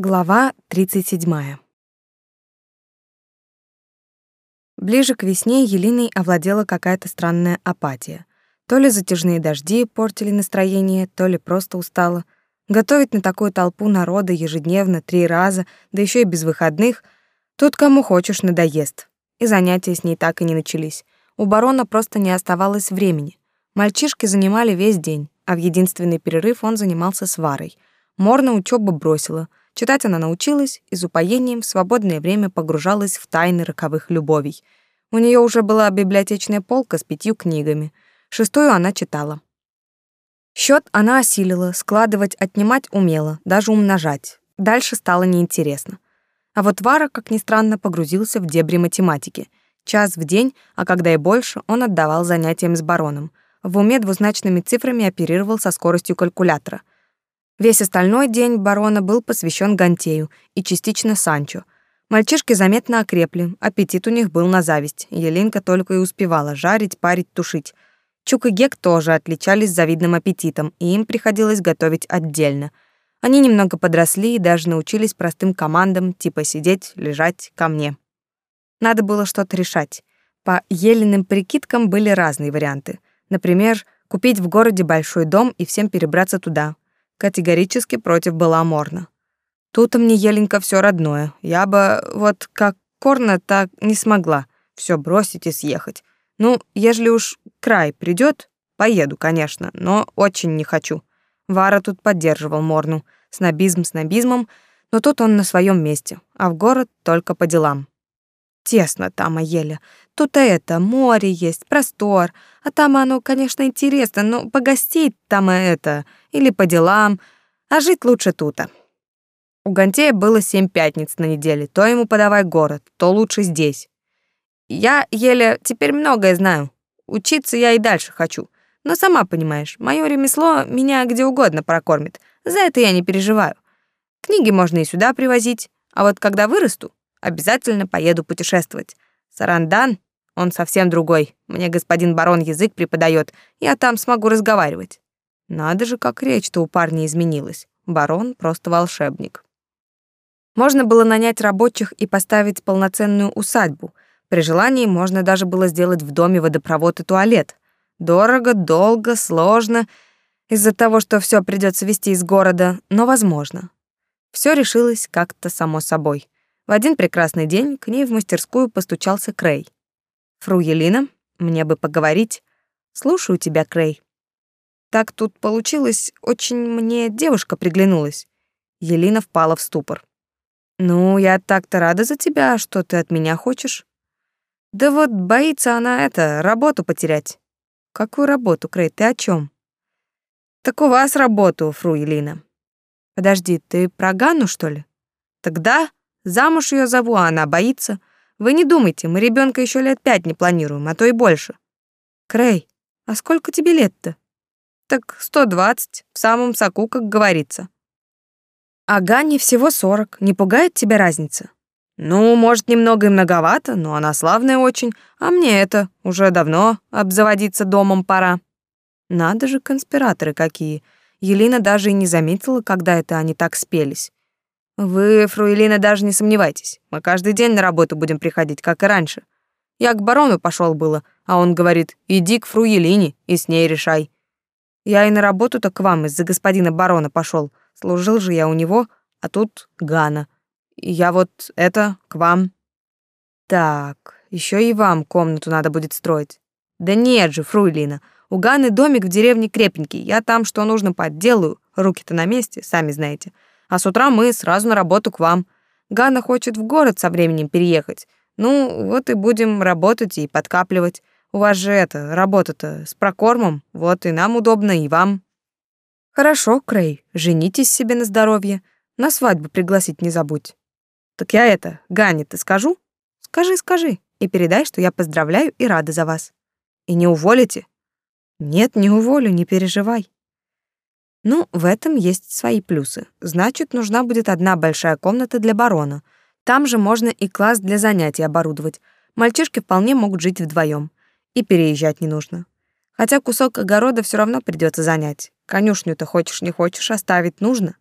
Глава 37. Ближе к весне Елиной овладела какая-то странная апатия. То ли затяжные дожди портили настроение, то ли просто устала. Готовить на такую толпу народа ежедневно три раза, да еще и без выходных, тут кому хочешь надоест. И занятия с ней так и не начались. У барона просто не оставалось времени. Мальчишки занимали весь день, а в единственный перерыв он занимался с Варой. Морна учёбу бросила — Читать она научилась и с упоением в свободное время погружалась в тайны роковых любовей. У нее уже была библиотечная полка с пятью книгами. Шестую она читала. Счет она осилила, складывать, отнимать умела, даже умножать. Дальше стало неинтересно. А вот Вара, как ни странно, погрузился в дебри математики. Час в день, а когда и больше, он отдавал занятиям с бароном. В уме двузначными цифрами оперировал со скоростью калькулятора — Весь остальной день барона был посвящен Гантею и частично Санчо. Мальчишки заметно окрепли, аппетит у них был на зависть. Елинка только и успевала жарить, парить, тушить. Чук и Гек тоже отличались завидным аппетитом, и им приходилось готовить отдельно. Они немного подросли и даже научились простым командам, типа сидеть, лежать, ко мне. Надо было что-то решать. По Елиным прикидкам были разные варианты. Например, купить в городе большой дом и всем перебраться туда, Категорически против была Морна. Тут мне Еленька все родное. Я бы вот как Корна так не смогла все бросить и съехать. Ну, ежели уж край придет, поеду, конечно, но очень не хочу. Вара тут поддерживал Морну. Снобизм снобизмом, но тут он на своем месте, а в город только по делам. Тесно там, Аеля. Тут это, море есть, простор. А там оно, конечно, интересно, но погостить там это, или по делам. А жить лучше тут. У Гантея было семь пятниц на неделе. То ему подавай город, то лучше здесь. Я, еле, теперь многое знаю. Учиться я и дальше хочу. Но сама понимаешь, мое ремесло меня где угодно прокормит. За это я не переживаю. Книги можно и сюда привозить. А вот когда вырасту, обязательно поеду путешествовать. Сарандан, он совсем другой. Мне господин барон язык преподает, я там смогу разговаривать. Надо же, как речь-то у парня изменилась. Барон просто волшебник. Можно было нанять рабочих и поставить полноценную усадьбу. При желании можно даже было сделать в доме водопровод и туалет. Дорого, долго, сложно, из-за того, что все придется везти из города, но возможно. Все решилось как-то само собой. В один прекрасный день к ней в мастерскую постучался Крей. «Фру Елина, мне бы поговорить. Слушаю тебя, Крей». Так тут получилось, очень мне девушка приглянулась. Елина впала в ступор. «Ну, я так-то рада за тебя, что ты от меня хочешь». «Да вот боится она это, работу потерять». «Какую работу, Крей, ты о чем? «Так у вас работу, фру Елина». «Подожди, ты про Ганну, что ли?» «Тогда Замуж ее зову, а она боится. Вы не думайте, мы ребенка еще лет пять не планируем, а то и больше. Крей, а сколько тебе лет-то? Так сто двадцать, в самом соку, как говорится. А Ганне всего сорок. Не пугает тебя разница? Ну, может, немного и многовато, но она славная очень, а мне это уже давно обзаводиться домом пора. Надо же, конспираторы какие. Елена даже и не заметила, когда это они так спелись. Вы, фруэлина, даже не сомневайтесь. Мы каждый день на работу будем приходить, как и раньше. Я к барону пошел было, а он говорит: "Иди к фруелине и с ней решай". Я и на работу-то к вам из-за господина барона пошел. Служил же я у него, а тут Гана. И я вот это к вам. Так, еще и вам комнату надо будет строить. Да нет же, фруйлина. У Ганы домик в деревне крепенький. Я там что нужно подделаю. Руки-то на месте, сами знаете а с утра мы сразу на работу к вам. Ганна хочет в город со временем переехать. Ну, вот и будем работать и подкапливать. У вас же это, работа-то с прокормом, вот и нам удобно, и вам. Хорошо, Крей, женитесь себе на здоровье. На свадьбу пригласить не забудь. Так я это, Гане, ты скажу? Скажи, скажи, и передай, что я поздравляю и рада за вас. И не уволите? Нет, не уволю, не переживай. Ну, в этом есть свои плюсы. Значит, нужна будет одна большая комната для барона. Там же можно и класс для занятий оборудовать. Мальчишки вполне могут жить вдвоем. И переезжать не нужно. Хотя кусок огорода все равно придется занять. Конюшню-то хочешь не хочешь оставить нужно.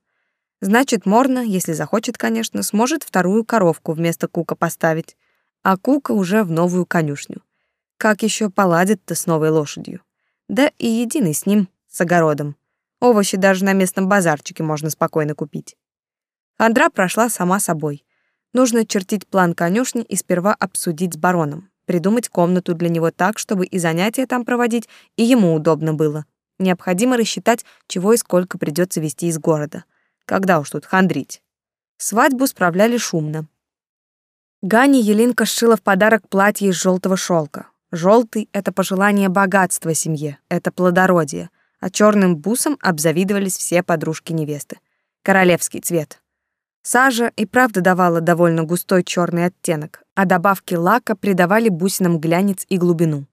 Значит, Морна, если захочет, конечно, сможет вторую коровку вместо Кука поставить, а Кука уже в новую конюшню. Как еще поладит-то с новой лошадью? Да и единый с ним, с огородом. Овощи даже на местном базарчике можно спокойно купить. Андра прошла сама собой. Нужно чертить план конюшни и сперва обсудить с бароном, придумать комнату для него так, чтобы и занятия там проводить, и ему удобно было. Необходимо рассчитать, чего и сколько придется везти из города. Когда уж тут хандрить. Свадьбу справляли шумно. Гане Елинка сшила в подарок платье из желтого шелка. Желтый — это пожелание богатства семье, это плодородие, а черным бусом обзавидовались все подружки невесты. Королевский цвет. Сажа и правда давала довольно густой черный оттенок, а добавки лака придавали бусинам глянец и глубину.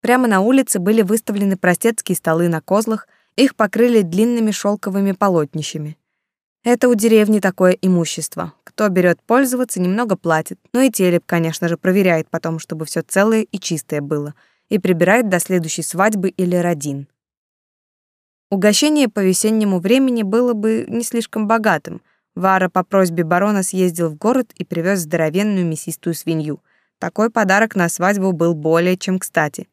Прямо на улице были выставлены простецкие столы на козлах, их покрыли длинными шелковыми полотнищами. Это у деревни такое имущество. Кто берет пользоваться, немного платит. Ну и телеп, конечно же, проверяет потом, чтобы все целое и чистое было. И прибирает до следующей свадьбы или родин. Угощение по весеннему времени было бы не слишком богатым. Вара по просьбе барона съездил в город и привез здоровенную мясистую свинью. Такой подарок на свадьбу был более чем кстати.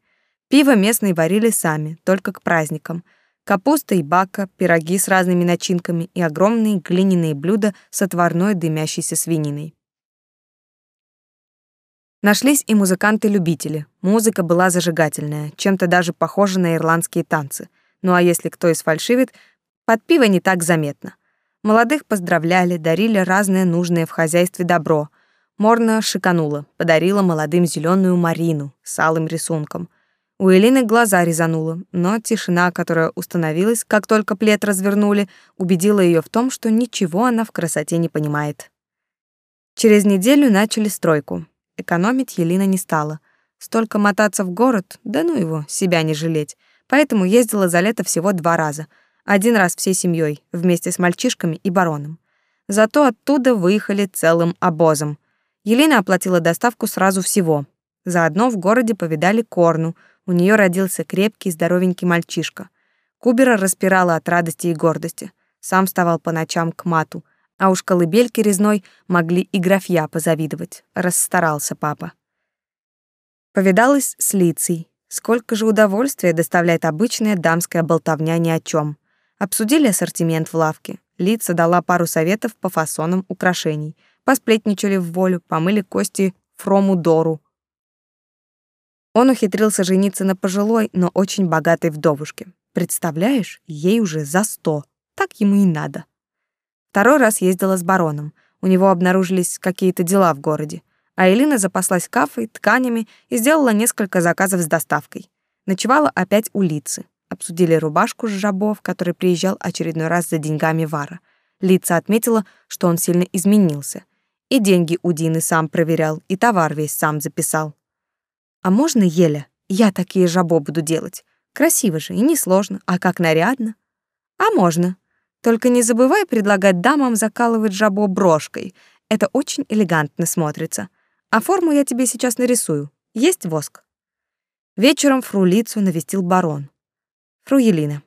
Пиво местные варили сами, только к праздникам — капуста и бака, пироги с разными начинками и огромные глиняные блюда с отварной дымящейся свининой. Нашлись и музыканты-любители. Музыка была зажигательная, чем-то даже похожа на ирландские танцы. Ну а если кто и сфальшивит, под пиво не так заметно. Молодых поздравляли, дарили разное нужное в хозяйстве добро. Морна шиканула, подарила молодым зеленую Марину с алым рисунком — у Элины глаза резануло, но тишина, которая установилась, как только плед развернули, убедила ее в том, что ничего она в красоте не понимает. Через неделю начали стройку. Экономить Елена не стала. Столько мотаться в город, да ну его, себя не жалеть. Поэтому ездила за лето всего два раза. Один раз всей семьей, вместе с мальчишками и бароном. Зато оттуда выехали целым обозом. Елена оплатила доставку сразу всего. Заодно в городе повидали Корну — у нее родился крепкий, здоровенький мальчишка. Кубера распирала от радости и гордости. Сам вставал по ночам к мату, а уж колыбельки резной могли и графья позавидовать. Расстарался папа. Повидалась с Лицей. Сколько же удовольствия доставляет обычная дамская болтовня ни о чем. Обсудили ассортимент в лавке. Лица дала пару советов по фасонам украшений. Посплетничали в волю, помыли кости Фрому Дору, он ухитрился жениться на пожилой, но очень богатой вдовушке. Представляешь, ей уже за сто. Так ему и надо. Второй раз ездила с бароном. У него обнаружились какие-то дела в городе. А Элина запаслась кафой, тканями и сделала несколько заказов с доставкой. Ночевала опять у Лицы. Обсудили рубашку с жабов, который приезжал очередной раз за деньгами Вара. Лица отметила, что он сильно изменился. И деньги у Дины сам проверял, и товар весь сам записал. А можно, Еля, я такие жабо буду делать? Красиво же и несложно, а как нарядно. А можно. Только не забывай предлагать дамам закалывать жабо брошкой. Это очень элегантно смотрится. А форму я тебе сейчас нарисую. Есть воск? Вечером фрулицу навестил барон. Фру Елина.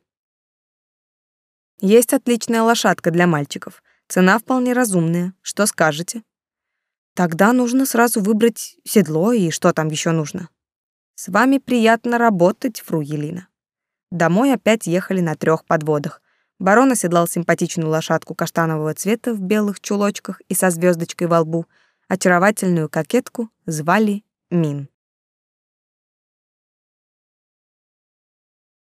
Есть отличная лошадка для мальчиков. Цена вполне разумная. Что скажете? Тогда нужно сразу выбрать седло и что там еще нужно. С вами приятно работать, фру Елина. Домой опять ехали на трех подводах. Барон оседлал симпатичную лошадку каштанового цвета в белых чулочках и со звездочкой во лбу. Очаровательную кокетку звали Мин.